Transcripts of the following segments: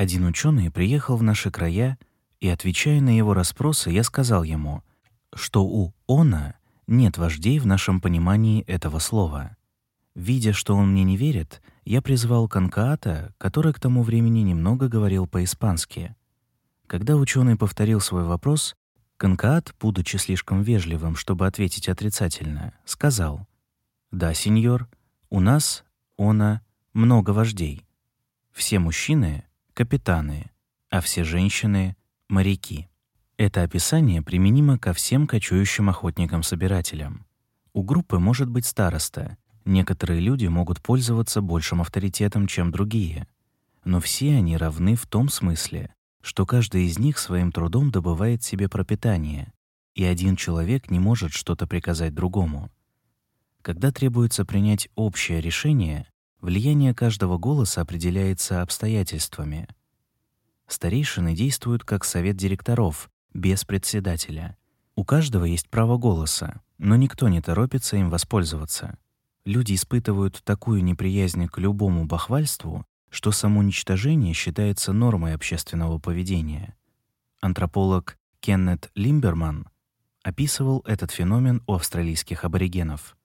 Один ученый приехал в наши края, и, отвечая на его расспросы, я сказал ему, что у «она» нет вождей в нашем понимании этого слова. Видя, что он мне не верит, я призвал Канкаата, который к тому времени немного говорил по-испански. Когда ученый повторил свой вопрос, Канкаат, будучи слишком вежливым, чтобы ответить отрицательно, сказал: "Да, сеньор, у нас, она, много вождей. Все мужчины капитаны, а все женщины моряки". Это описание применимо ко всем кочующим охотникам-собирателям. У группы может быть староста, Некоторые люди могут пользоваться большим авторитетом, чем другие, но все они равны в том смысле, что каждый из них своим трудом добывает себе пропитание, и один человек не может что-то приказать другому. Когда требуется принять общее решение, влияние каждого голоса определяется обстоятельствами. Старейшины действуют как совет директоров, без председателя. У каждого есть право голоса, но никто не торопится им воспользоваться. Люди испытывают такую неприязнь к любому бахвальству, что самоуничтожение считается нормой общественного поведения. Антрополог Кеннет Лимберман описывал этот феномен у австралийских аборигенов.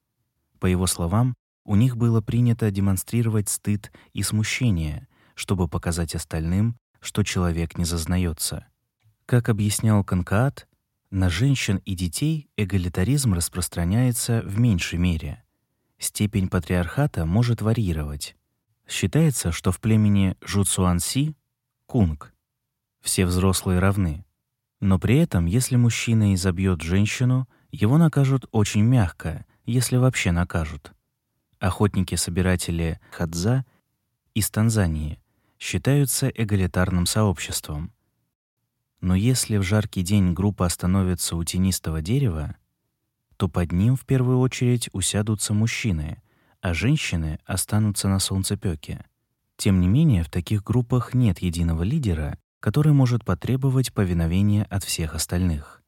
По его словам, у них было принято демонстрировать стыд и смущение, чтобы показать остальным, что человек не зазнается. Как объяснял Канкаат, на женщин и детей эгалитаризм распространяется в меньшей мере. Степень патриархата может варьировать. Считается, что в племени Жуцуанси кунг все взрослые равны. Но при этом, если мужчина изобьет женщину, его накажут очень мягко, если вообще накажут. Охотники-собиратели Хадза из Танзании считаются эгалитарным сообществом. Но если в жаркий день группа остановится у тенистого дерева, то под ним в первую очередь усядутся мужчины, а женщины останутся на солнцепёке. Тем не менее, в таких группах нет единого лидера, который может потребовать повиновения от всех остальных.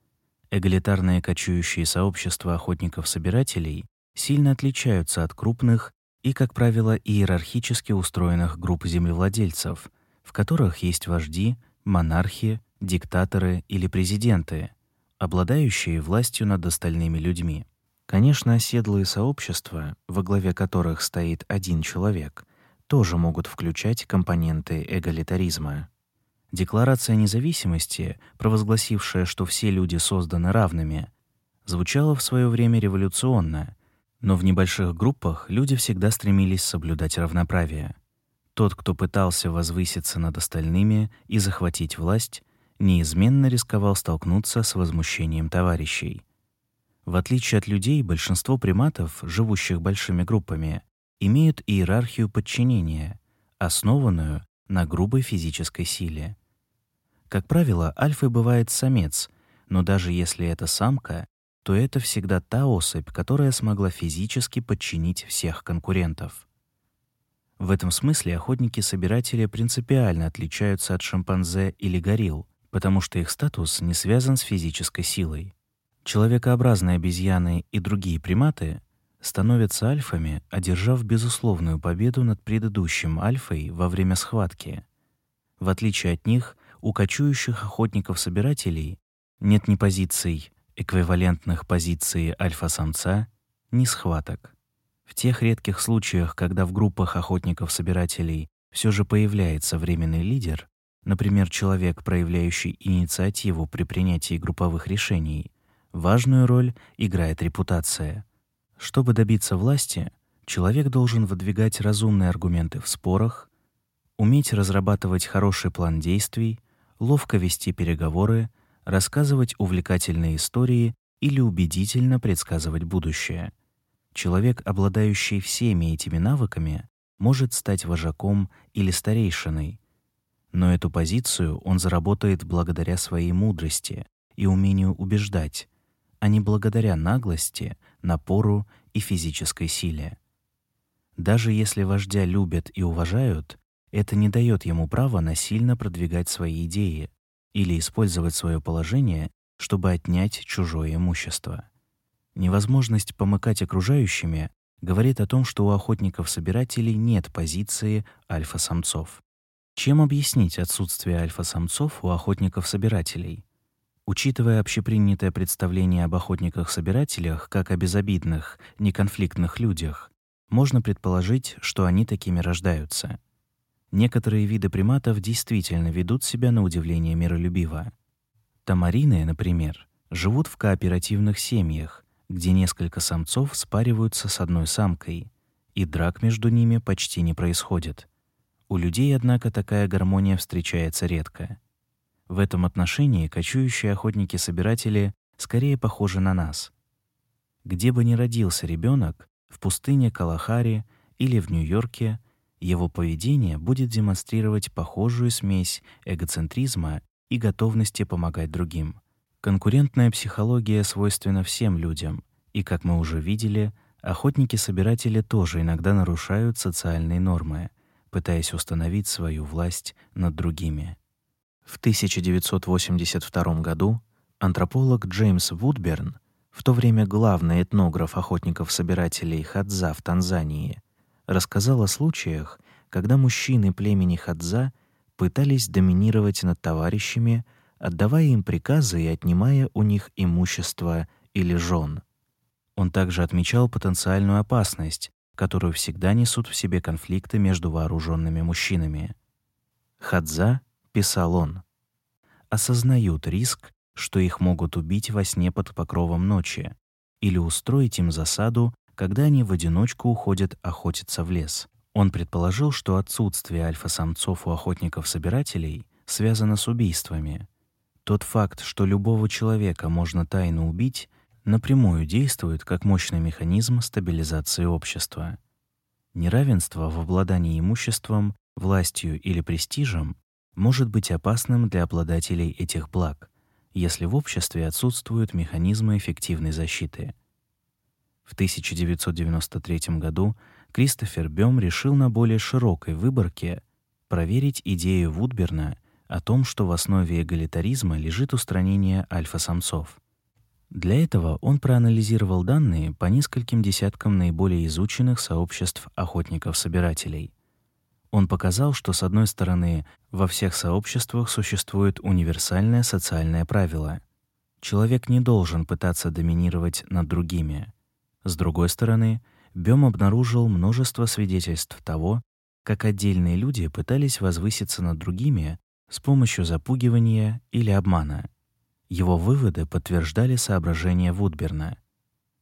Эгалитарные кочующие сообщества охотников-собирателей сильно отличаются от крупных и, как правило, иерархически устроенных групп землевладельцев, в которых есть вожди, монархи, диктаторы или президенты, обладающие властью над остальными людьми. Конечно, оседлые сообщества, во главе которых стоит один человек, тоже могут включать компоненты эгалитаризма. Декларация независимости, провозгласившая, что все люди созданы равными, звучала в свое время революционно, но в небольших группах люди всегда стремились соблюдать равноправие. Тот, кто пытался возвыситься над остальными и захватить власть, неизменно рисковал столкнуться с возмущением товарищей. В отличие от людей, большинство приматов, живущих большими группами, имеют иерархию подчинения, основанную на грубой физической силе. Как правило, альфой бывает самец, но даже если это самка, то это всегда та особь, которая смогла физически подчинить всех конкурентов. В этом смысле охотники-собиратели принципиально отличаются от шимпанзе или горилл, потому что их статус не связан с физической силой. Человекообразные обезьяны и другие приматы становятся альфами, одержав безусловную победу над предыдущим альфой во время схватки. В отличие от них, у кочующих охотников-собирателей нет ни позиций, эквивалентных позиции альфа-самца, ни схваток. В тех редких случаях, когда в группах охотников-собирателей все же появляется временный лидер, например, человек, проявляющий инициативу при принятии групповых решений, важную роль играет репутация. Чтобы добиться власти, человек должен выдвигать разумные аргументы в спорах, уметь разрабатывать хороший план действий, ловко вести переговоры, рассказывать увлекательные истории или убедительно предсказывать будущее. Человек, обладающий всеми этими навыками, может стать вожаком или старейшиной, но эту позицию он заработает благодаря своей мудрости и умению убеждать, а не благодаря наглости, напору и физической силе. Даже если вождя любят и уважают, это не дает ему права насильно продвигать свои идеи или использовать свое положение, чтобы отнять чужое имущество. Невозможность помыкать окружающими говорит о том, что у охотников-собирателей нет позиции альфа-самцов. Чем объяснить отсутствие альфа-самцов у охотников-собирателей? Учитывая общепринятое представление об охотниках-собирателях как о безобидных, неконфликтных людях, можно предположить, что они такими рождаются. Некоторые виды приматов действительно ведут себя на удивление миролюбиво. Тамарины, например, живут в кооперативных семьях, где несколько самцов спариваются с одной самкой, и драк между ними почти не происходит. У людей, однако, такая гармония встречается редко. В этом отношении кочующие охотники-собиратели скорее похожи на нас. Где бы ни родился ребенок, в пустыне Калахари или в Нью-Йорке, его поведение будет демонстрировать похожую смесь эгоцентризма и готовности помогать другим. Конкурентная психология свойственна всем людям, и, как мы уже видели, охотники-собиратели тоже иногда нарушают социальные нормы, пытаясь установить свою власть над другими. В 1982 году антрополог Джеймс Вудберн, в то время главный этнограф охотников-собирателей Хадза в Танзании, рассказал о случаях, когда мужчины племени Хадза пытались доминировать над товарищами, отдавая им приказы и отнимая у них имущество или жен. Он также отмечал потенциальную опасность, которую всегда несут в себе конфликты между вооруженными мужчинами. Хадза писал он, осознают риск, что их могут убить во сне под покровом ночи или устроить им засаду, когда они в одиночку уходят охотиться в лес. Он предположил, что отсутствие альфа-самцов у охотников-собирателей связано с убийствами. Тот факт, что любого человека можно тайно убить, напрямую действует как мощный механизм стабилизации общества. Неравенство в обладании имуществом, властью или престижем может быть опасным для обладателей этих благ, если в обществе отсутствуют механизмы эффективной защиты. В 1993 году Кристофер Бём решил на более широкой выборке проверить идею Вудберна о том, что в основе эгалитаризма лежит устранение альфа-самцов. Для этого он проанализировал данные по нескольким десяткам наиболее изученных сообществ охотников-собирателей. Он показал, что с одной стороны, во всех сообществах существует универсальное социальное правило: человек не должен пытаться доминировать над другими. С другой стороны, Бем обнаружил множество свидетельств того, как отдельные люди пытались возвыситься над другими с помощью запугивания или обмана. Его выводы подтверждали соображения Вудберна.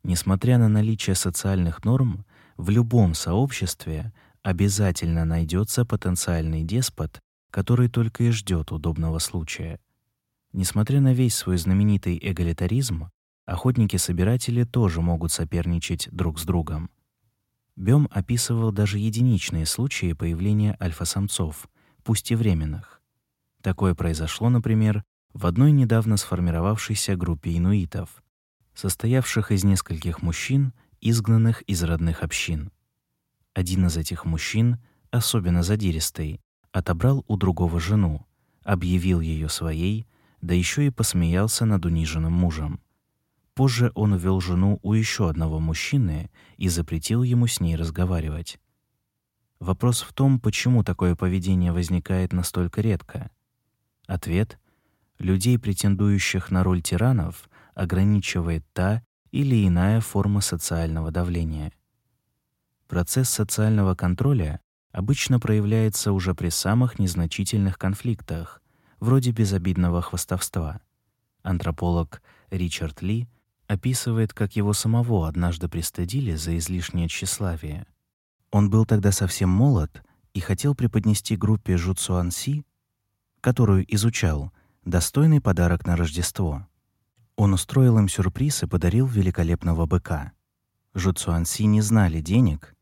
Несмотря на наличие социальных норм, в любом сообществе обязательно найдется потенциальный деспот, который только и ждет удобного случая. Несмотря на весь свой знаменитый эгалитаризм, охотники-собиратели тоже могут соперничать друг с другом. Бем описывал даже единичные случаи появления альфа-самцов, пусть и временных. Такое произошло, например, в одной недавно сформировавшейся группе инуитов, состоявших из нескольких мужчин, изгнанных из родных общин. Один из этих мужчин, особенно задиристый, отобрал у другого жену, объявил ее своей, да еще и посмеялся над униженным мужем. Позже он увел жену у еще одного мужчины и запретил ему с ней разговаривать. Вопрос в том, почему такое поведение возникает настолько редко. Ответ — людей, претендующих на роль тиранов, ограничивает та или иная форма социального давления — Процесс социального контроля обычно проявляется уже при самых незначительных конфликтах, вроде безобидного хвастовства. Антрополог Ричард Ли описывает, как его самого однажды пристыдили за излишнее тщеславие. Он был тогда совсем молод и хотел преподнести группе Жуцуанси, которую изучал, достойный подарок на Рождество. Он устроил им сюрприз и подарил великолепного быка. Жуцуанси не знали денег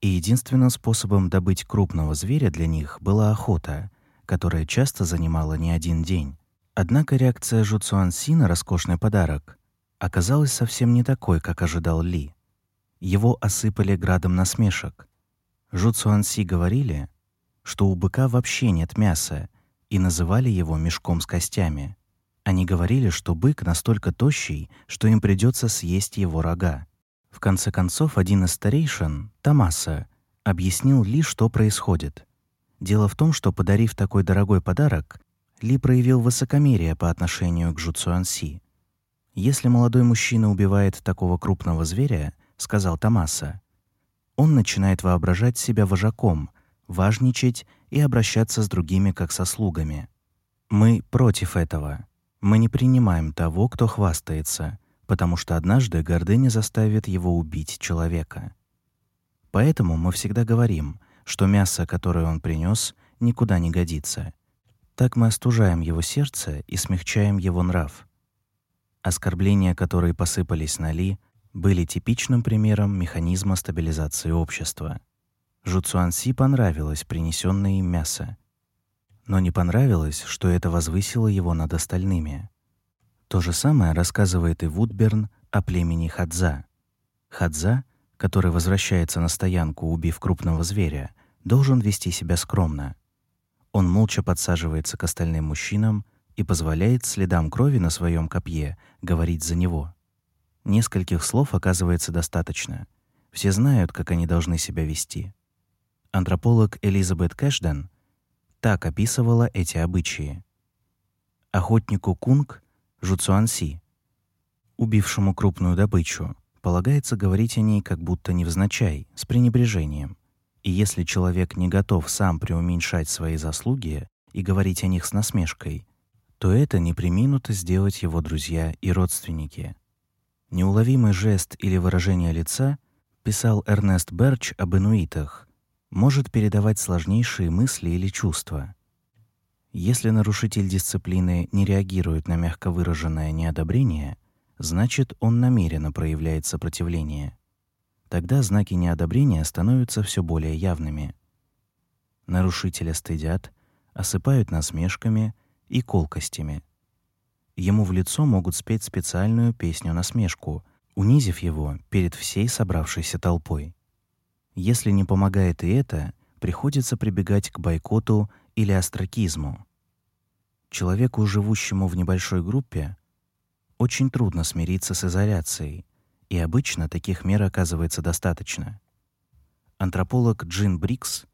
и единственным способом добыть крупного зверя для них была охота, которая часто занимала не один день. Однако реакция Жуцуанси на роскошный подарок оказалась совсем не такой, как ожидал Ли. Его осыпали градом насмешек. Жуцуанси говорили, что у быка вообще нет мяса, и называли его мешком с костями. Они говорили, что бык настолько тощий, что им придется съесть его рога. В конце концов, один из старейшин, Тамаса, объяснил Ли, что происходит. Дело в том, что подарив такой дорогой подарок, Ли проявил высокомерие по отношению к Жуцуанси. Если молодой мужчина убивает такого крупного зверя, сказал Томаса, он начинает воображать себя вожаком, важничать и обращаться с другими как со слугами. Мы против этого. Мы не принимаем того, кто хвастается, потому что однажды гордыня заставит его убить человека. Поэтому мы всегда говорим, что мясо, которое он принес, никуда не годится. Так мы остужаем его сердце и смягчаем его нрав. Оскорбления, которые посыпались на Ли, были типичным примером механизма стабилизации общества. Жуцуанси понравилось принесенное им мясо, но не понравилось, что это возвысило его над остальными. То же самое рассказывает и Вудберн о племени Хадза. Хадза, который возвращается на стоянку, убив крупного зверя, должен вести себя скромно. Он молча подсаживается к остальным мужчинам и позволяет следам крови на своем копье говорить за него. Нескольких слов оказывается достаточно. Все знают, как они должны себя вести. Антрополог Элизабет Кэшден так описывала эти обычаи. Охотнику кунг Жуцуанси, убившему крупную добычу, полагается говорить о ней как будто невзначай, с пренебрежением. И если человек не готов сам преуменьшать свои заслуги и говорить о них с насмешкой, то это не преминут сделать его друзья и родственники. Неуловимый жест или выражение лица, писал Эрнест Берч об инуитах, может передавать сложнейшие мысли или чувства. Если нарушитель дисциплины не реагирует на мягко выраженное неодобрение, значит, он намеренно проявляет сопротивление. Тогда знаки неодобрения становятся все более явными. Нарушителя стыдят, осыпают насмешками и колкостями. Ему в лицо могут спеть специальную песню-насмешку, унизив его перед всей собравшейся толпой. Если не помогает и это, приходится прибегать к бойкоту или остракизму. Человеку, живущему в небольшой группе, очень трудно смириться с изоляцией, и обычно таких мер оказывается достаточно. Антрополог Джин Брикс,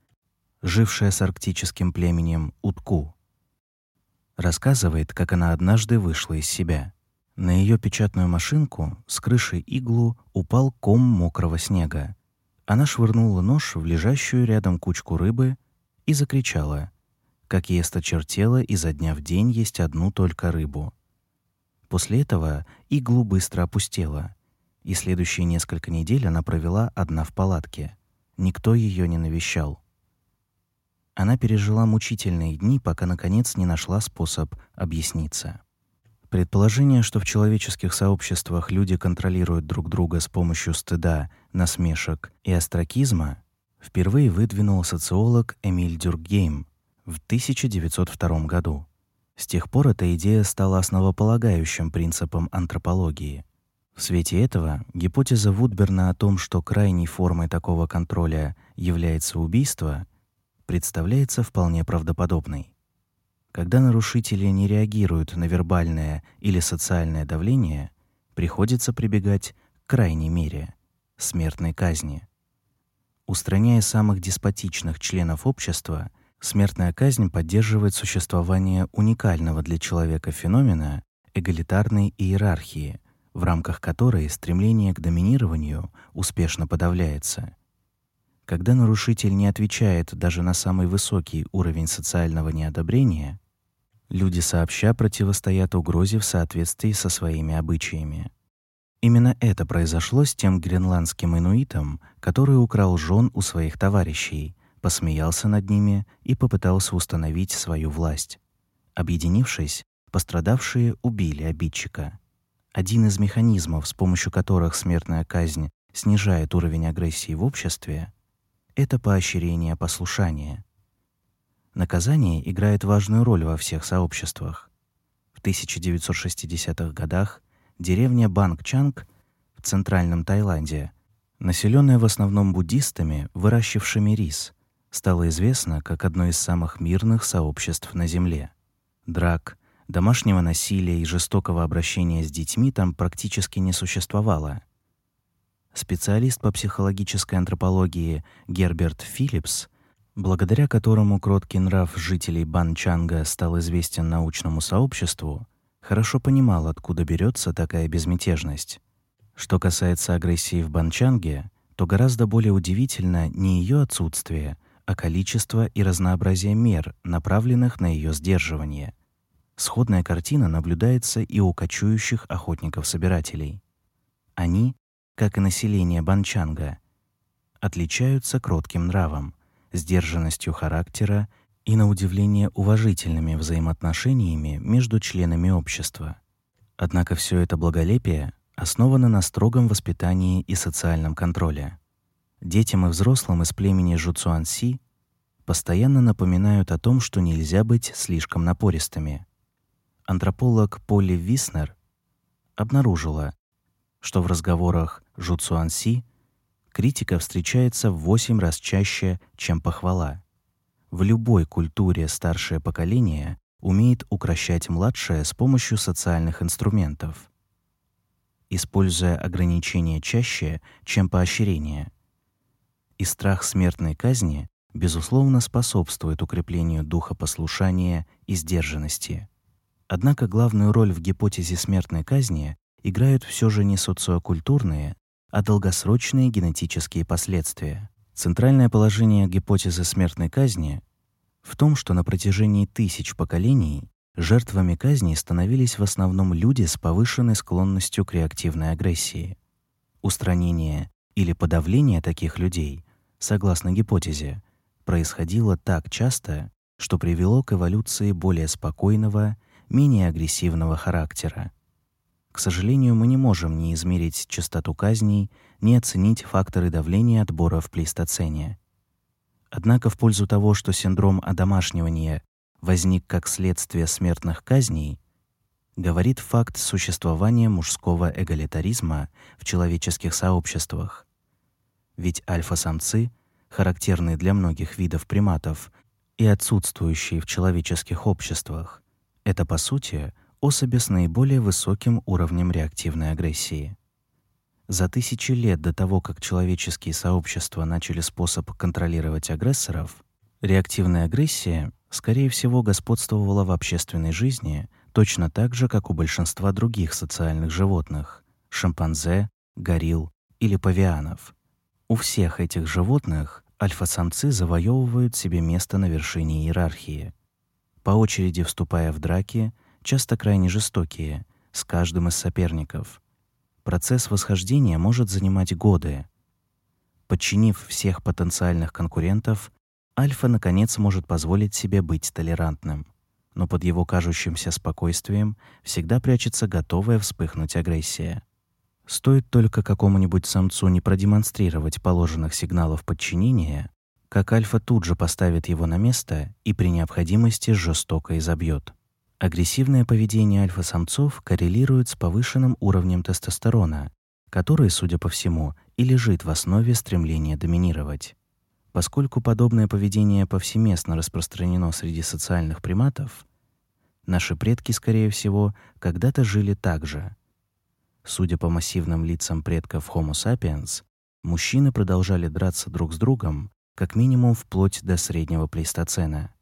жившая с арктическим племенем Утку, рассказывает, как она однажды вышла из себя. На ее печатную машинку с крыши иглу упал ком мокрого снега. Она швырнула нож в лежащую рядом кучку рыбы и закричала, как ей осточертело изо дня в день есть одну только рыбу. После этого иглу быстро опустела, и следующие несколько недель она провела одна в палатке. Никто ее не навещал. Она пережила мучительные дни, пока наконец не нашла способ объясниться. Предположение, что в человеческих сообществах люди контролируют друг друга с помощью стыда, насмешек и остракизма, впервые выдвинул социолог Эмиль Дюркгейм в 1902 году. С тех пор эта идея стала основополагающим принципом антропологии. В свете этого гипотеза Вудберна о том, что крайней формой такого контроля является убийство, представляется вполне правдоподобной. Когда нарушители не реагируют на вербальное или социальное давление, приходится прибегать к крайней мере смертной казни. Устраняя самых деспотичных членов общества, смертная казнь поддерживает существование уникального для человека феномена эгалитарной иерархии, в рамках которой стремление к доминированию успешно подавляется. Когда нарушитель не отвечает даже на самый высокий уровень социального неодобрения, люди сообща противостоят угрозе в соответствии со своими обычаями. Именно это произошло с тем гренландским инуитом, который украл жен у своих товарищей, посмеялся над ними и попытался установить свою власть. Объединившись, пострадавшие убили обидчика. Один из механизмов, с помощью которых смертная казнь снижает уровень агрессии в обществе, это поощрение послушания. Наказание играет важную роль во всех сообществах. В 1960-х годах деревня Бангчанг в центральном Таиланде, населенная в основном буддистами, выращившими рис, стала известна как одно из самых мирных сообществ на земле. Драк, домашнего насилия и жестокого обращения с детьми там практически не существовало. Специалист по психологической антропологии Герберт Филлипс благодаря которому кроткий нрав жителей Банчанга стал известен научному сообществу, хорошо понимал, откуда берется такая безмятежность. Что касается агрессии в Банчанге, то гораздо более удивительно не ее отсутствие, а количество и разнообразие мер, направленных на ее сдерживание. Сходная картина наблюдается и у кочующих охотников-собирателей. Они, как и население Банчанга, отличаются кротким нравом, сдержанностью характера и, на удивление, уважительными взаимоотношениями между членами общества. Однако все это благолепие основано на строгом воспитании и социальном контроле. Детям и взрослым из племени Жуцуанси постоянно напоминают о том, что нельзя быть слишком напористыми. Антрополог Полли Виснер обнаружила, что в разговорах Жуцуанси критика встречается в 8 раз чаще, чем похвала. В любой культуре старшее поколение умеет укращать младшее с помощью социальных инструментов, используя ограничения чаще, чем поощрение. И страх смертной казни безусловно способствует укреплению духа послушания и сдержанности. Однако главную роль в гипотезе смертной казни играют все же не социокультурные, а долгосрочные генетические последствия. Центральное положение гипотезы смертной казни в том, что на протяжении тысяч поколений жертвами казни становились в основном люди с повышенной склонностью к реактивной агрессии. Устранение или подавление таких людей, согласно гипотезе, происходило так часто, что привело к эволюции более спокойного, менее агрессивного характера. К сожалению, мы не можем ни измерить частоту казней, ни оценить факторы давления отбора в плейстоцене. Однако в пользу того, что синдром одомашнивания возник как следствие смертных казней, говорит факт существования мужского эгалитаризма в человеческих сообществах. Ведь альфа-самцы, характерные для многих видов приматов и отсутствующие в человеческих обществах, это по сути особи с наиболее высоким уровнем реактивной агрессии. За тысячи лет до того, как человеческие сообщества начали способ контролировать агрессоров, реактивная агрессия, скорее всего, господствовала в общественной жизни точно так же, как у большинства других социальных животных — шимпанзе, горилл или павианов. У всех этих животных альфа-самцы завоевывают себе место на вершине иерархии, по очереди вступая в драки часто крайне жестокие, с каждым из соперников. Процесс восхождения может занимать годы. Подчинив всех потенциальных конкурентов, альфа наконец может позволить себе быть толерантным, но под его кажущимся спокойствием всегда прячется готовая вспыхнуть агрессия. Стоит только какому-нибудь самцу не продемонстрировать положенных сигналов подчинения, как альфа тут же поставит его на место и при необходимости жестоко изобьет. Агрессивное поведение альфа-самцов коррелирует с повышенным уровнем тестостерона, который, судя по всему, и лежит в основе стремления доминировать. Поскольку подобное поведение повсеместно распространено среди социальных приматов, наши предки, скорее всего, когда-то жили так же. Судя по массивным лицам предков Homo sapiens, мужчины продолжали драться друг с другом как минимум вплоть до среднего плейстоцена.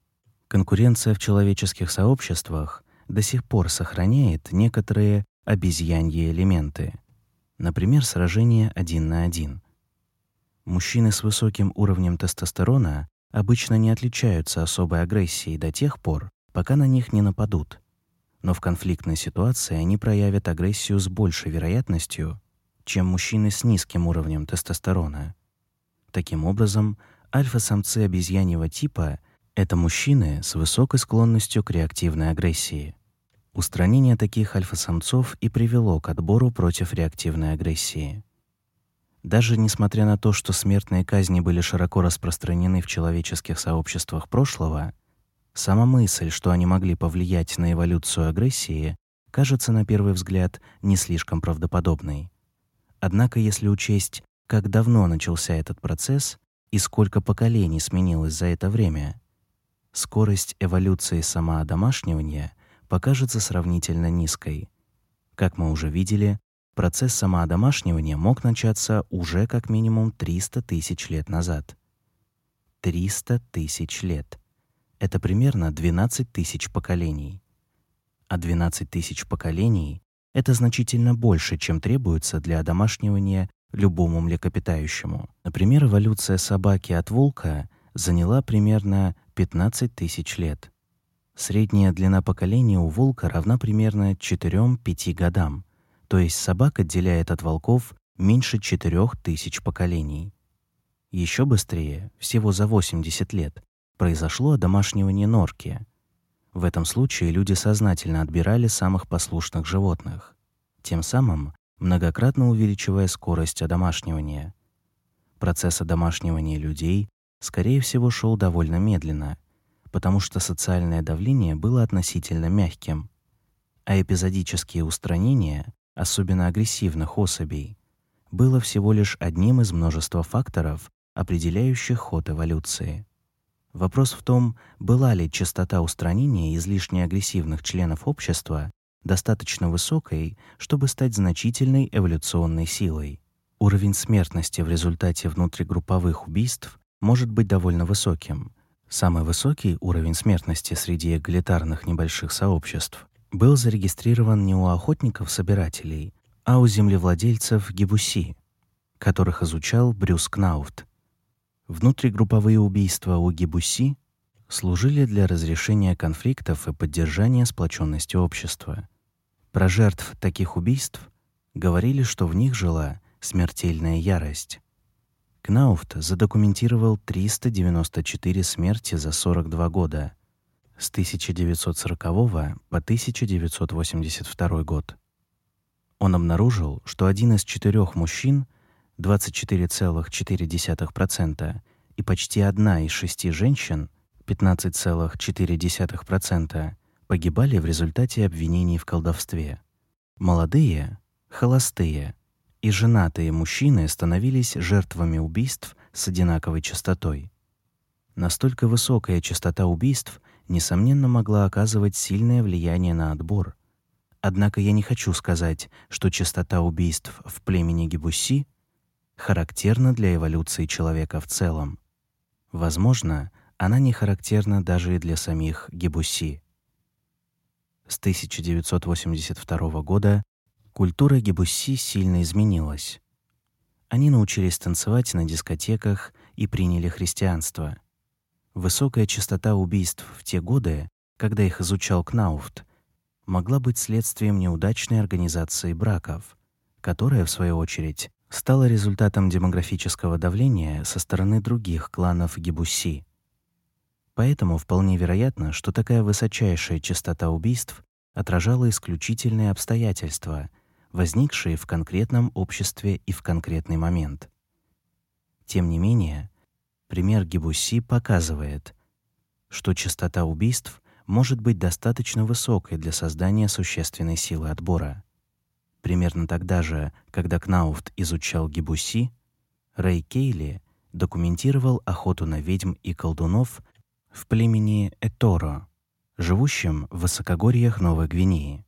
Конкуренция в человеческих сообществах до сих пор сохраняет некоторые обезьяньи элементы. Например, сражение один на один. Мужчины с высоким уровнем тестостерона обычно не отличаются особой агрессией до тех пор, пока на них не нападут. Но в конфликтной ситуации они проявят агрессию с большей вероятностью, чем мужчины с низким уровнем тестостерона. Таким образом, альфа-самцы обезьяньего типа это мужчины с высокой склонностью к реактивной агрессии. Устранение таких альфа-самцов и привело к отбору против реактивной агрессии. Даже несмотря на то, что смертные казни были широко распространены в человеческих сообществах прошлого, сама мысль, что они могли повлиять на эволюцию агрессии, кажется на первый взгляд не слишком правдоподобной. Однако, если учесть, как давно начался этот процесс и сколько поколений сменилось за это время, скорость эволюции самоодомашнивания покажется сравнительно низкой. Как мы уже видели, процесс самоодомашнивания мог начаться уже как минимум 300 тысяч лет назад. 300 тысяч лет. Это примерно 12 тысяч поколений. А 12 тысяч поколений — это значительно больше, чем требуется для одомашнивания любому млекопитающему. Например, эволюция собаки от волка заняла примерно 15 тысяч лет. Средняя длина поколения у волка равна примерно 4-5 годам, то есть собак отделяет от волков меньше 4 тысяч поколений. Еще быстрее, всего за 80 лет, произошло одомашнивание норки. В этом случае люди сознательно отбирали самых послушных животных, тем самым многократно увеличивая скорость одомашнивания. Процесс одомашнивания людей, скорее всего, шел довольно медленно, потому что социальное давление было относительно мягким, а эпизодические устранения, особенно агрессивных особей, было всего лишь одним из множества факторов, определяющих ход эволюции. Вопрос в том, была ли частота устранения излишне агрессивных членов общества достаточно высокой, чтобы стать значительной эволюционной силой. Уровень смертности в результате внутригрупповых убийств может быть довольно высоким. Самый высокий уровень смертности среди эгалитарных небольших сообществ был зарегистрирован не у охотников-собирателей, а у землевладельцев Гибуси, которых изучал Брюс Кнауфт. Внутригрупповые убийства у Гибуси служили для разрешения конфликтов и поддержания сплоченности общества. Про жертв таких убийств говорили, что в них жила смертельная ярость. Кнауфт задокументировал 394 смерти за 42 года с 1940 по 1982 год. Он обнаружил, что один из четырех мужчин, 24,4%, и почти одна из шести женщин, 15,4%, погибали в результате обвинений в колдовстве. Молодые, холостые и женатые мужчины становились жертвами убийств с одинаковой частотой. Настолько высокая частота убийств несомненно могла оказывать сильное влияние на отбор, Однако я не хочу сказать, что частота убийств в племени Гибуси характерна для эволюции человека в целом. Возможно, она не характерна даже и для самих Гибуси. С 1982 года культура Гибуси сильно изменилась. Они научились танцевать на дискотеках и приняли христианство. Высокая частота убийств в те годы, когда их изучал Кнауфт, могла быть следствием неудачной организации браков, которая, в свою очередь, стала результатом демографического давления со стороны других кланов Гибуси. Поэтому вполне вероятно, что такая высочайшая частота убийств отражала исключительные обстоятельства, возникшие в конкретном обществе и в конкретный момент. Тем не менее, пример Гибуси показывает, что частота убийств может быть достаточно высокой для создания существенной силы отбора. Примерно тогда же, когда Кнауфт изучал гибуси, Рэй Кейли документировал охоту на ведьм и колдунов в племени Эторо, живущем в высокогорьях Новой Гвинеи.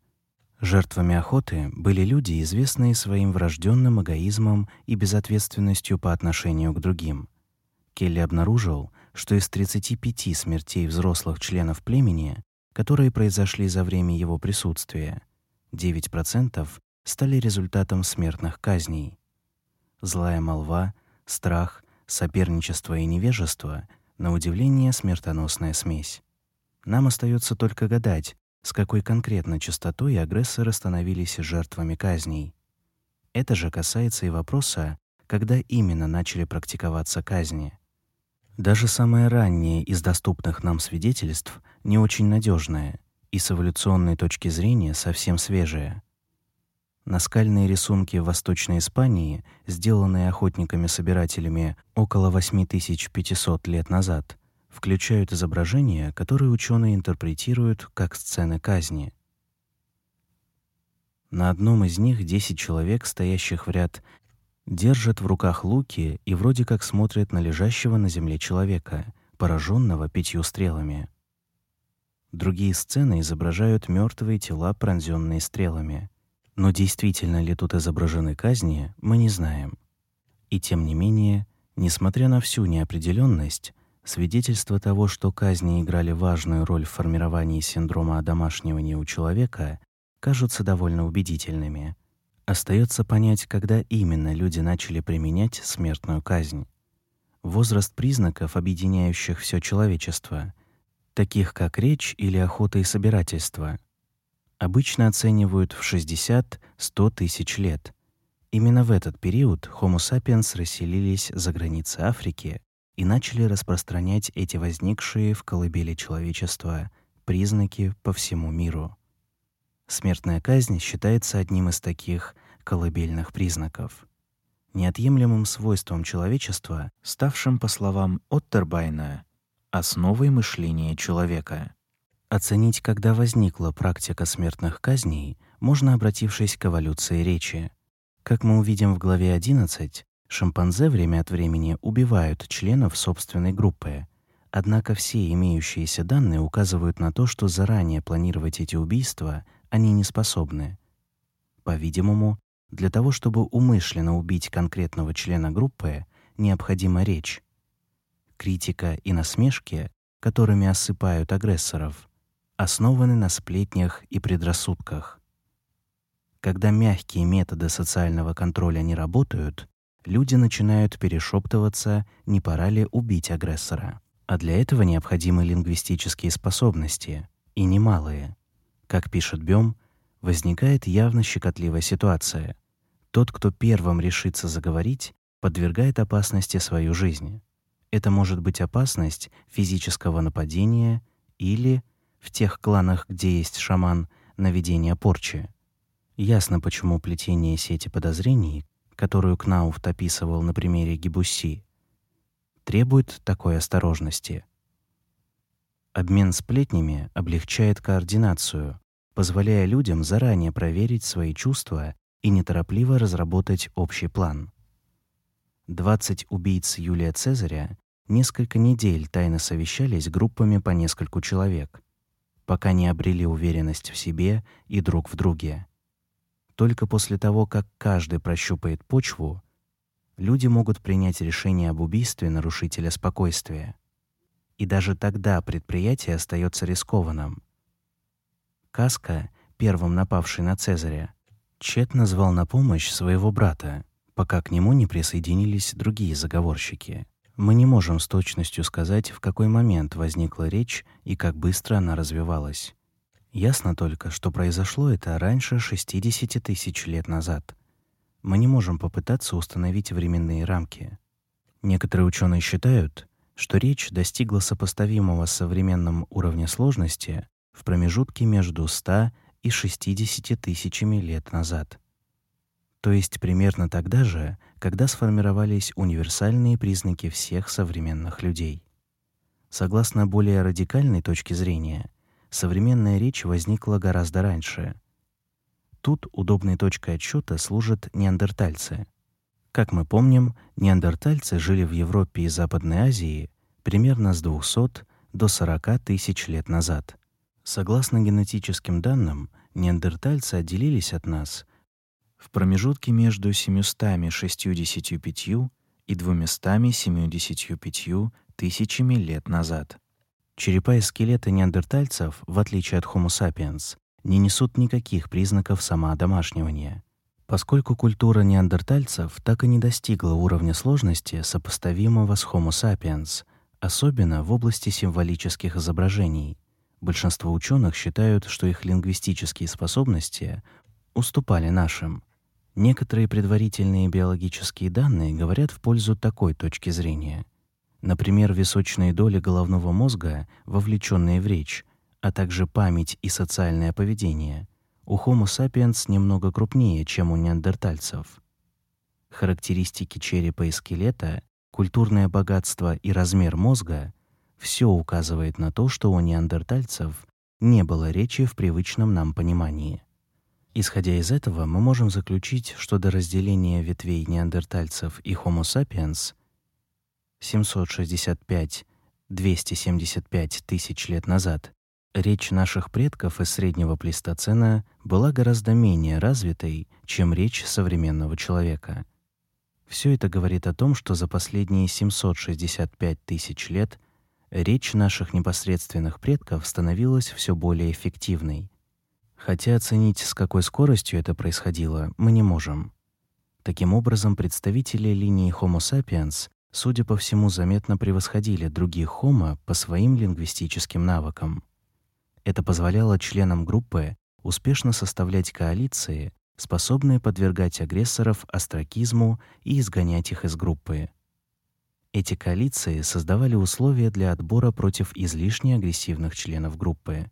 Жертвами охоты были люди, известные своим врожденным эгоизмом и безответственностью по отношению к другим. Келли обнаружил, что из 35 смертей взрослых членов племени, которые произошли за время его присутствия, 9% стали результатом смертных казней. Злая молва, страх, соперничество и невежество на удивление смертоносная смесь. Нам остается только гадать, с какой конкретно частотой агрессоры становились жертвами казней. Это же касается и вопроса, когда именно начали практиковаться казни. Даже самое раннее из доступных нам свидетельств не очень надежное и с эволюционной точки зрения совсем свежее. Наскальные рисунки в Восточной Испании, сделанные охотниками-собирателями около 8500 лет назад, включают изображения, которые ученые интерпретируют как сцены казни. На одном из них 10 человек, стоящих в ряд держат в руках луки и вроде как смотрят на лежащего на земле человека, пораженного пятью стрелами. Другие сцены изображают мертвые тела, пронзенные стрелами. Но действительно ли тут изображены казни, мы не знаем. И тем не менее, несмотря на всю неопределенность, Свидетельства того, что казни играли важную роль в формировании синдрома одомашнивания у человека, кажутся довольно убедительными. Остается понять, когда именно люди начали применять смертную казнь. Возраст признаков, объединяющих все человечество, таких как речь или охота и собирательство, обычно оценивают в 60-100 тысяч лет. Именно в этот период Homo sapiens расселились за границы Африки и начали распространять эти возникшие в колыбели человечества признаки по всему миру. Смертная казнь считается одним из таких колыбельных признаков. Неотъемлемым свойством человечества, ставшим, по словам Оттербайна, основой мышления человека. Оценить, когда возникла практика смертных казней, можно, обратившись к эволюции речи. Как мы увидим в главе 11, Шимпанзе время от времени убивают членов собственной группы. Однако все имеющиеся данные указывают на то, что заранее планировать эти убийства они не способны. По-видимому, для того, чтобы умышленно убить конкретного члена группы, необходима речь. Критика и насмешки, которыми осыпают агрессоров, основаны на сплетнях и предрассудках. Когда мягкие методы социального контроля не работают, люди начинают перешептываться, не пора ли убить агрессора. А для этого необходимы лингвистические способности, и немалые. Как пишет Бём, возникает явно щекотливая ситуация. Тот, кто первым решится заговорить, подвергает опасности свою жизнь. Это может быть опасность физического нападения или, в тех кланах, где есть шаман, наведения порчи. Ясно, почему плетение сети подозрений, которую Кнауфт описывал на примере Гибусси, требует такой осторожности. Обмен сплетнями облегчает координацию, позволяя людям заранее проверить свои чувства и неторопливо разработать общий план. 20 убийц Юлия Цезаря несколько недель тайно совещались группами по нескольку человек, пока не обрели уверенность в себе и друг в друге. Только после того, как каждый прощупает почву, люди могут принять решение об убийстве нарушителя спокойствия. И даже тогда предприятие остается рискованным. Каска, первым напавший на Цезаря, тщетно звал на помощь своего брата, пока к нему не присоединились другие заговорщики. Мы не можем с точностью сказать, в какой момент возникла речь и как быстро она развивалась. Ясно только, что произошло это раньше 60 тысяч лет назад. Мы не можем попытаться установить временные рамки. Некоторые ученые считают, что речь достигла сопоставимого с современным уровня сложности в промежутке между 100 и 60 тысячами лет назад. То есть примерно тогда же, когда сформировались универсальные признаки всех современных людей. Согласно более радикальной точке зрения, современная речь возникла гораздо раньше. Тут удобной точкой отсчета служат неандертальцы. Как мы помним, неандертальцы жили в Европе и Западной Азии примерно с 200 до 40 тысяч лет назад. Согласно генетическим данным, неандертальцы отделились от нас в промежутке между 765 и 275 тысячами лет назад. Черепа и скелеты неандертальцев, в отличие от Homo sapiens, не несут никаких признаков самоодомашнивания, поскольку культура неандертальцев так и не достигла уровня сложности, сопоставимого с Homo sapiens, особенно в области символических изображений. Большинство ученых считают, что их лингвистические способности уступали нашим. Некоторые предварительные биологические данные говорят в пользу такой точки зрения. Например, височные доли головного мозга, вовлеченные в речь, а также память и социальное поведение, у Homo sapiens немного крупнее, чем у неандертальцев. Характеристики черепа и скелета, культурное богатство и размер мозга все указывает на то, что у неандертальцев не было речи в привычном нам понимании. Исходя из этого, мы можем заключить, что до разделения ветвей неандертальцев и Homo sapiens 765-275 тысяч лет назад, речь наших предков из среднего плейстоцена была гораздо менее развитой, чем речь современного человека. Все это говорит о том, что за последние 765 тысяч лет речь наших непосредственных предков становилась все более эффективной. Хотя оценить, с какой скоростью это происходило, мы не можем. Таким образом, представители линии Homo sapiens, судя по всему, заметно превосходили других Homo по своим лингвистическим навыкам. Это позволяло членам группы успешно составлять коалиции, способные подвергать агрессоров остракизму и изгонять их из группы. Эти коалиции создавали условия для отбора против излишне агрессивных членов группы.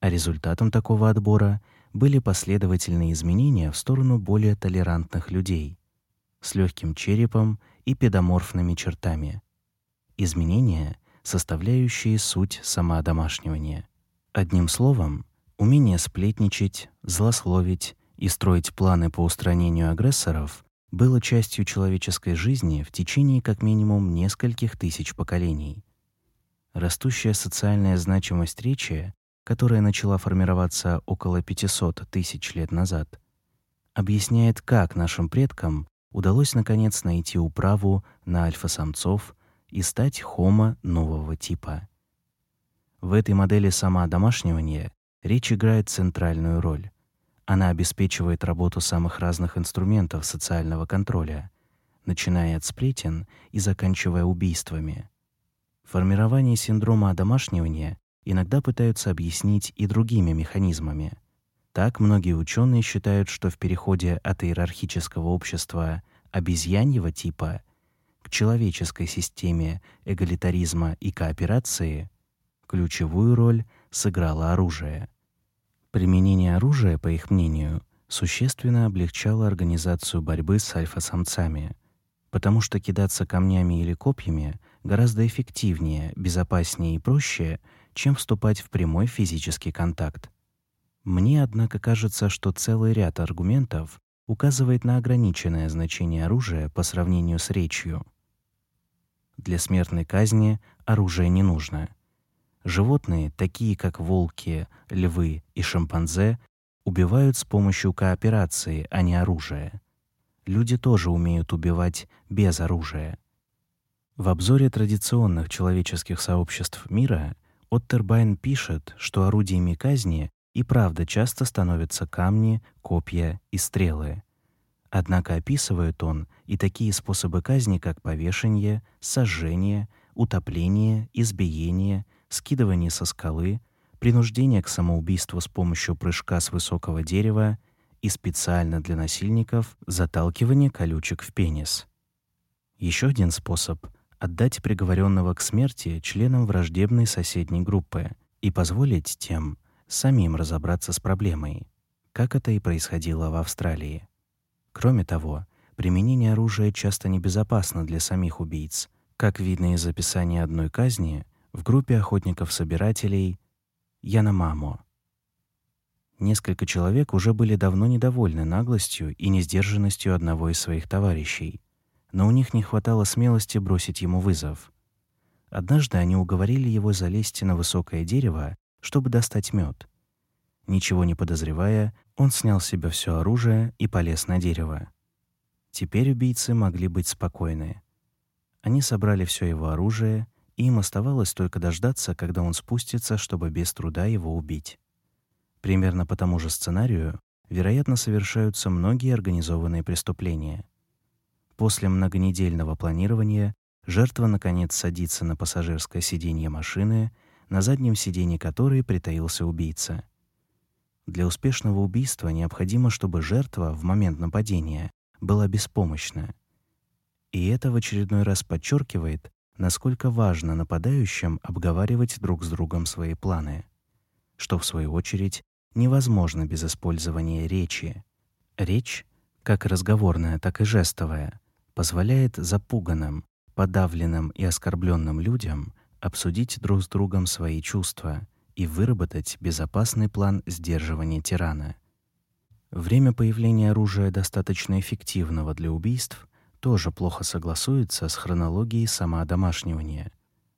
А результатом такого отбора были последовательные изменения в сторону более толерантных людей с легким черепом и педоморфными чертами. Изменения, составляющие суть самоодомашнивания. Одним словом, умение сплетничать, злословить и строить планы по устранению агрессоров было частью человеческой жизни в течение как минимум нескольких тысяч поколений. Растущая социальная значимость речи, которая начала формироваться около 500 тысяч лет назад, объясняет, как нашим предкам удалось наконец найти управу на альфа-самцов и стать хомо нового типа. В этой модели самоодомашнивания речь играет центральную роль. Она обеспечивает работу самых разных инструментов социального контроля, начиная от сплетен и заканчивая убийствами. Формирование синдрома одомашнивания иногда пытаются объяснить и другими механизмами. Так многие ученые считают, что в переходе от иерархического общества обезьяньего типа к человеческой системе эгалитаризма и кооперации ключевую роль сыграло оружие. Применение оружия, по их мнению, существенно облегчало организацию борьбы с альфа-самцами, потому что кидаться камнями или копьями гораздо эффективнее, безопаснее и проще, чем вступать в прямой физический контакт. Мне, однако, кажется, что целый ряд аргументов указывает на ограниченное значение оружия по сравнению с речью. Для смертной казни оружие не нужно — Животные, такие как волки, львы и шимпанзе, убивают с помощью кооперации, а не оружия. Люди тоже умеют убивать без оружия. В обзоре традиционных человеческих сообществ мира Оттербайн пишет, что орудиями казни и правда часто становятся камни, копья и стрелы. Однако описывает он и такие способы казни, как повешение, сожжение, утопление, избиение, скидывание со скалы, принуждение к самоубийству с помощью прыжка с высокого дерева и специально для насильников заталкивание колючек в пенис. Еще один способ отдать приговоренного к смерти членам враждебной соседней группы и позволить тем самим разобраться с проблемой, как это и происходило в Австралии. Кроме того, применение оружия часто небезопасно для самих убийц. Как видно из описания одной казни, в группе охотников-собирателей Яномамо. Несколько человек уже были давно недовольны наглостью и несдержанностью одного из своих товарищей, но у них не хватало смелости бросить ему вызов. Однажды они уговорили его залезть на высокое дерево, чтобы достать мед. Ничего не подозревая, он снял с себя все оружие и полез на дерево. Теперь убийцы могли быть спокойны. Они собрали все его оружие им оставалось только дождаться, когда он спустится, чтобы без труда его убить. Примерно по тому же сценарию, вероятно, совершаются многие организованные преступления. После многонедельного планирования жертва наконец садится на пассажирское сиденье машины, на заднем сиденье которой притаился убийца. Для успешного убийства необходимо, чтобы жертва в момент нападения была беспомощна. И это в очередной раз подчеркивает, насколько важно нападающим обговаривать друг с другом свои планы, что в свою очередь невозможно без использования речи. Речь, как разговорная, так и жестовая, позволяет запуганным, подавленным и оскорбленным людям обсудить друг с другом свои чувства и выработать безопасный план сдерживания тирана. Время появления оружия достаточно эффективного для убийств тоже плохо согласуется с хронологией самоодомашнивания.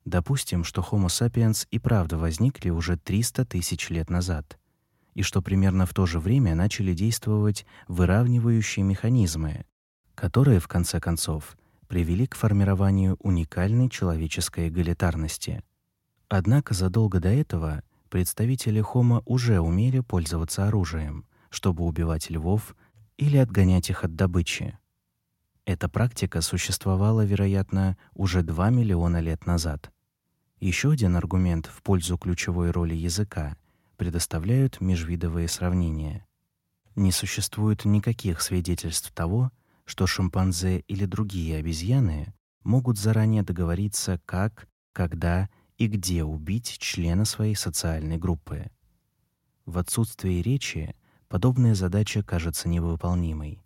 Допустим, что Homo sapiens и правда возникли уже 300 тысяч лет назад, и что примерно в то же время начали действовать выравнивающие механизмы, которые, в конце концов, привели к формированию уникальной человеческой эгалитарности. Однако задолго до этого представители Homo уже умели пользоваться оружием, чтобы убивать львов или отгонять их от добычи. Эта практика существовала, вероятно, уже 2 миллиона лет назад. Еще один аргумент в пользу ключевой роли языка предоставляют межвидовые сравнения. Не существует никаких свидетельств того, что шимпанзе или другие обезьяны могут заранее договориться, как, когда и где убить члена своей социальной группы. В отсутствии речи подобная задача кажется невыполнимой.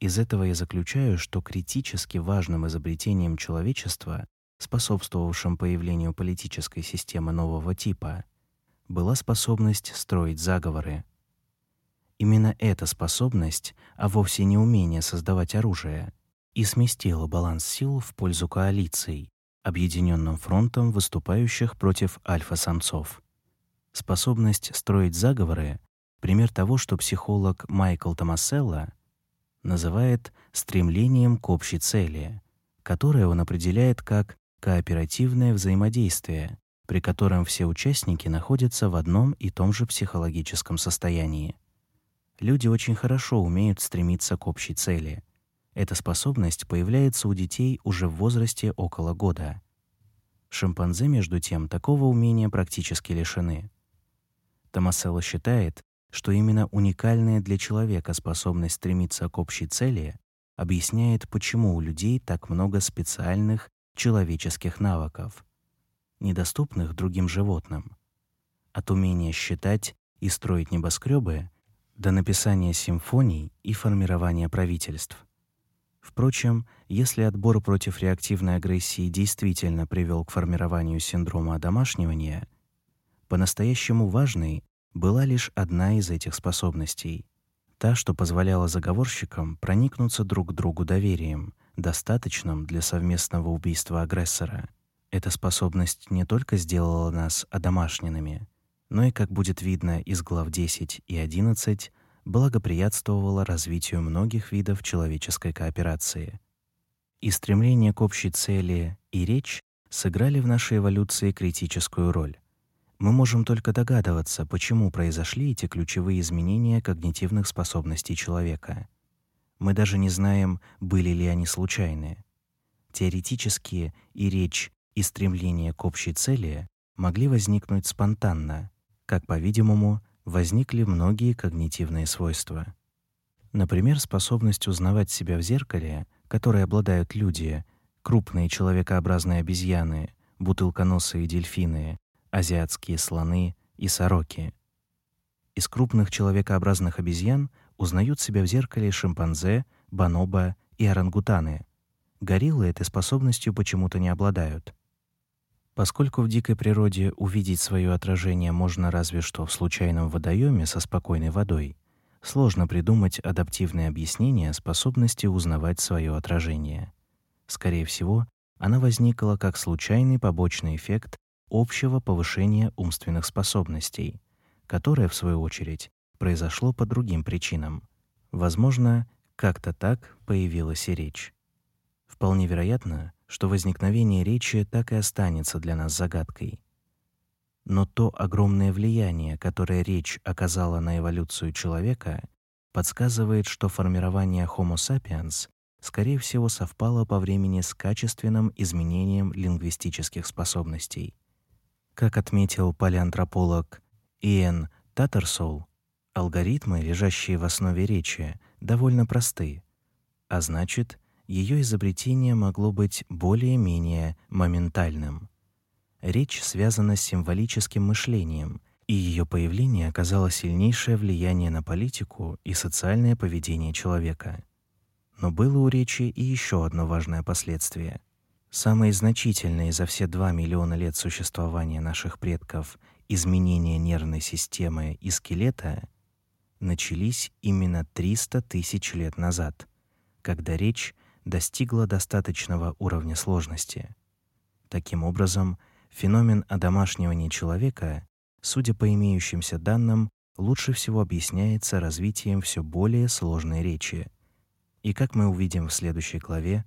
Из этого я заключаю, что критически важным изобретением человечества, способствовавшим появлению политической системы нового типа, была способность строить заговоры. Именно эта способность, а вовсе не умение создавать оружие, и сместила баланс сил в пользу коалиций, объединенным фронтом выступающих против альфа-самцов. Способность строить заговоры — пример того, что психолог Майкл Томаселло называет стремлением к общей цели, которое он определяет как кооперативное взаимодействие, при котором все участники находятся в одном и том же психологическом состоянии. Люди очень хорошо умеют стремиться к общей цели. Эта способность появляется у детей уже в возрасте около года. Шимпанзе, между тем, такого умения практически лишены. Томаселло считает, что именно уникальная для человека способность стремиться к общей цели объясняет, почему у людей так много специальных человеческих навыков, недоступных другим животным. От умения считать и строить небоскребы до написания симфоний и формирования правительств. Впрочем, если отбор против реактивной агрессии действительно привел к формированию синдрома одомашнивания, по-настоящему важной была лишь одна из этих способностей, та, что позволяла заговорщикам проникнуться друг к другу доверием, достаточным для совместного убийства агрессора. Эта способность не только сделала нас одомашненными, но и, как будет видно из глав 10 и 11, благоприятствовала развитию многих видов человеческой кооперации. И стремление к общей цели и речь сыграли в нашей эволюции критическую роль. Мы можем только догадываться, почему произошли эти ключевые изменения когнитивных способностей человека. Мы даже не знаем, были ли они случайны. Теоретически и речь, и стремление к общей цели могли возникнуть спонтанно, как, по-видимому, возникли многие когнитивные свойства. Например, способность узнавать себя в зеркале, которой обладают люди, крупные человекообразные обезьяны, бутылконосые дельфины, азиатские слоны и сороки. Из крупных человекообразных обезьян узнают себя в зеркале шимпанзе, бонобо и орангутаны. Гориллы этой способностью почему-то не обладают. Поскольку в дикой природе увидеть свое отражение можно разве что в случайном водоеме со спокойной водой, сложно придумать адаптивное объяснение способности узнавать свое отражение. Скорее всего, она возникла как случайный побочный эффект общего повышения умственных способностей, которое, в свою очередь, произошло по другим причинам. Возможно, как-то так появилась и речь. Вполне вероятно, что возникновение речи так и останется для нас загадкой. Но то огромное влияние, которое речь оказала на эволюцию человека, подсказывает, что формирование Homo sapiens скорее всего совпало по времени с качественным изменением лингвистических способностей. Как отметил палеантрополог Иэн Таттерсол, алгоритмы, лежащие в основе речи, довольно просты, а значит, ее изобретение могло быть более-менее моментальным. Речь связана с символическим мышлением, и ее появление оказало сильнейшее влияние на политику и социальное поведение человека. Но было у речи и еще одно важное последствие — Самые значительные за все 2 миллиона лет существования наших предков изменения нервной системы и скелета начались именно 300 тысяч лет назад, когда речь достигла достаточного уровня сложности. Таким образом, феномен одомашнивания человека, судя по имеющимся данным, лучше всего объясняется развитием все более сложной речи. И как мы увидим в следующей главе,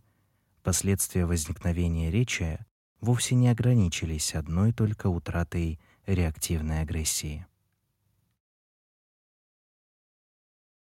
Последствия возникновения речи вовсе не ограничились одной только утратой реактивной агрессии.